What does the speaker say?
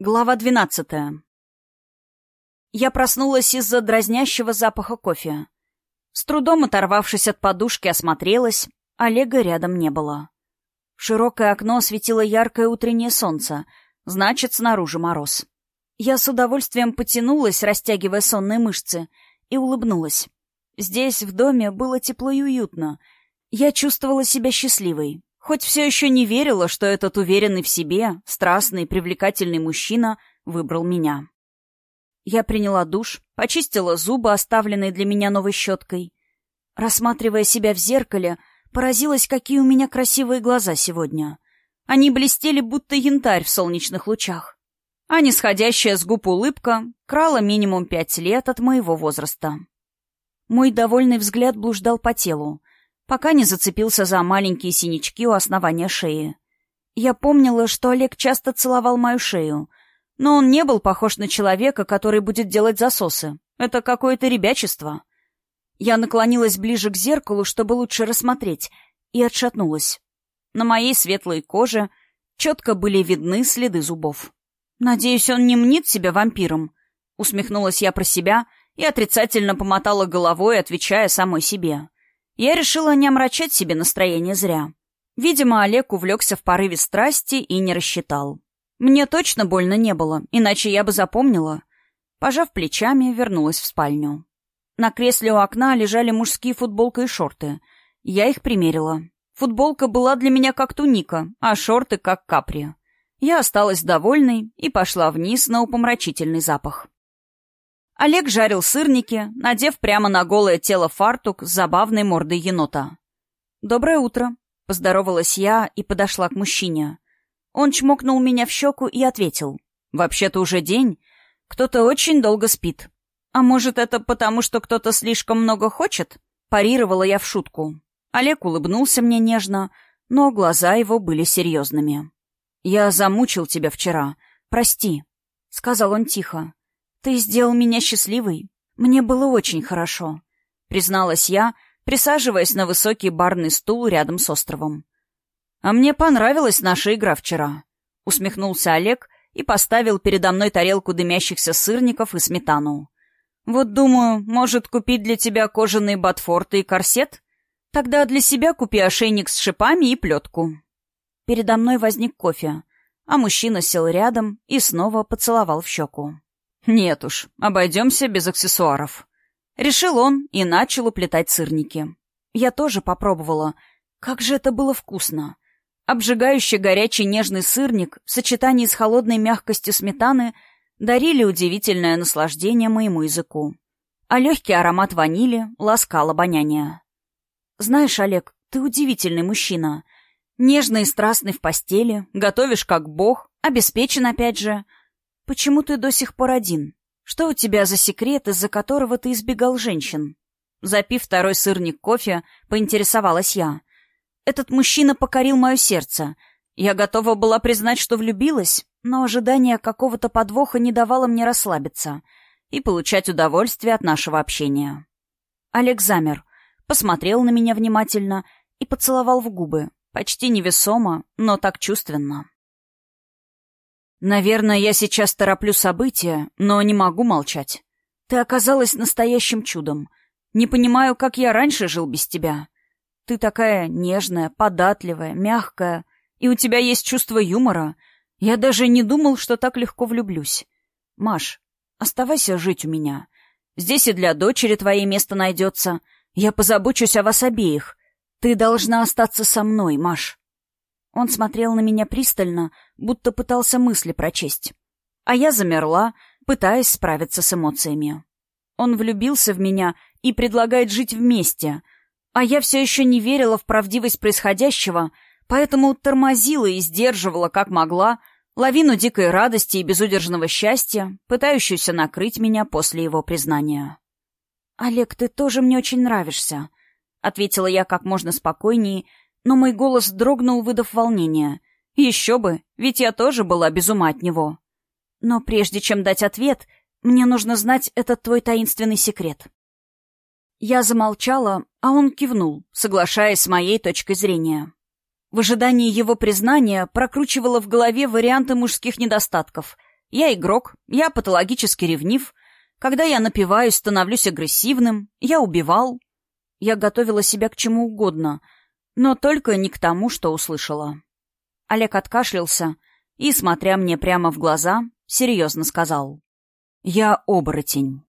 Глава двенадцатая. Я проснулась из-за дразнящего запаха кофе. С трудом оторвавшись от подушки, осмотрелась. Олега рядом не было. В широкое окно светило яркое утреннее солнце, значит, снаружи мороз. Я с удовольствием потянулась, растягивая сонные мышцы, и улыбнулась. Здесь, в доме, было тепло и уютно. Я чувствовала себя счастливой, Хоть все еще не верила, что этот уверенный в себе, страстный, привлекательный мужчина выбрал меня. Я приняла душ, почистила зубы, оставленные для меня новой щеткой. Рассматривая себя в зеркале, поразилась, какие у меня красивые глаза сегодня. Они блестели, будто янтарь в солнечных лучах. А нисходящая с губ улыбка крала минимум пять лет от моего возраста. Мой довольный взгляд блуждал по телу пока не зацепился за маленькие синячки у основания шеи. Я помнила, что Олег часто целовал мою шею, но он не был похож на человека, который будет делать засосы. Это какое-то ребячество. Я наклонилась ближе к зеркалу, чтобы лучше рассмотреть, и отшатнулась. На моей светлой коже четко были видны следы зубов. «Надеюсь, он не мнит себя вампиром?» Усмехнулась я про себя и отрицательно помотала головой, отвечая самой себе. Я решила не омрачать себе настроение зря. Видимо, Олег увлекся в порыве страсти и не рассчитал. Мне точно больно не было, иначе я бы запомнила. Пожав плечами, вернулась в спальню. На кресле у окна лежали мужские футболка и шорты. Я их примерила. Футболка была для меня как туника, а шорты как капри. Я осталась довольной и пошла вниз на упомрачительный запах. Олег жарил сырники, надев прямо на голое тело фартук с забавной мордой енота. «Доброе утро», — поздоровалась я и подошла к мужчине. Он чмокнул меня в щеку и ответил. «Вообще-то уже день. Кто-то очень долго спит. А может, это потому, что кто-то слишком много хочет?» Парировала я в шутку. Олег улыбнулся мне нежно, но глаза его были серьезными. «Я замучил тебя вчера. Прости», — сказал он тихо. «Ты сделал меня счастливой. Мне было очень хорошо», — призналась я, присаживаясь на высокий барный стул рядом с островом. «А мне понравилась наша игра вчера», — усмехнулся Олег и поставил передо мной тарелку дымящихся сырников и сметану. «Вот думаю, может, купить для тебя кожаные ботфорты и корсет? Тогда для себя купи ошейник с шипами и плетку». Передо мной возник кофе, а мужчина сел рядом и снова поцеловал в щеку. «Нет уж, обойдемся без аксессуаров». Решил он и начал уплетать сырники. Я тоже попробовала. Как же это было вкусно. Обжигающий горячий нежный сырник в сочетании с холодной мягкостью сметаны дарили удивительное наслаждение моему языку. А легкий аромат ванили ласкал обоняние. «Знаешь, Олег, ты удивительный мужчина. Нежный и страстный в постели, готовишь как бог, обеспечен опять же». «Почему ты до сих пор один? Что у тебя за секрет, из-за которого ты избегал женщин?» Запив второй сырник кофе, поинтересовалась я. «Этот мужчина покорил мое сердце. Я готова была признать, что влюбилась, но ожидание какого-то подвоха не давало мне расслабиться и получать удовольствие от нашего общения». Олег замер, посмотрел на меня внимательно и поцеловал в губы, почти невесомо, но так чувственно. Наверное, я сейчас тороплю события, но не могу молчать. Ты оказалась настоящим чудом. Не понимаю, как я раньше жил без тебя. Ты такая нежная, податливая, мягкая, и у тебя есть чувство юмора. Я даже не думал, что так легко влюблюсь. Маш, оставайся жить у меня. Здесь и для дочери твоей место найдется. Я позабочусь о вас обеих. Ты должна остаться со мной, Маш. Он смотрел на меня пристально, будто пытался мысли прочесть. А я замерла, пытаясь справиться с эмоциями. Он влюбился в меня и предлагает жить вместе, а я все еще не верила в правдивость происходящего, поэтому тормозила и сдерживала, как могла, лавину дикой радости и безудержного счастья, пытающуюся накрыть меня после его признания. «Олег, ты тоже мне очень нравишься», — ответила я как можно спокойнее но мой голос дрогнул, выдав волнение. Еще бы, ведь я тоже была без ума от него. Но прежде чем дать ответ, мне нужно знать этот твой таинственный секрет. Я замолчала, а он кивнул, соглашаясь с моей точкой зрения. В ожидании его признания прокручивала в голове варианты мужских недостатков. Я игрок, я патологически ревнив. Когда я напиваюсь, становлюсь агрессивным. Я убивал. Я готовила себя к чему угодно, но только не к тому, что услышала. Олег откашлялся и, смотря мне прямо в глаза, серьезно сказал. «Я оборотень».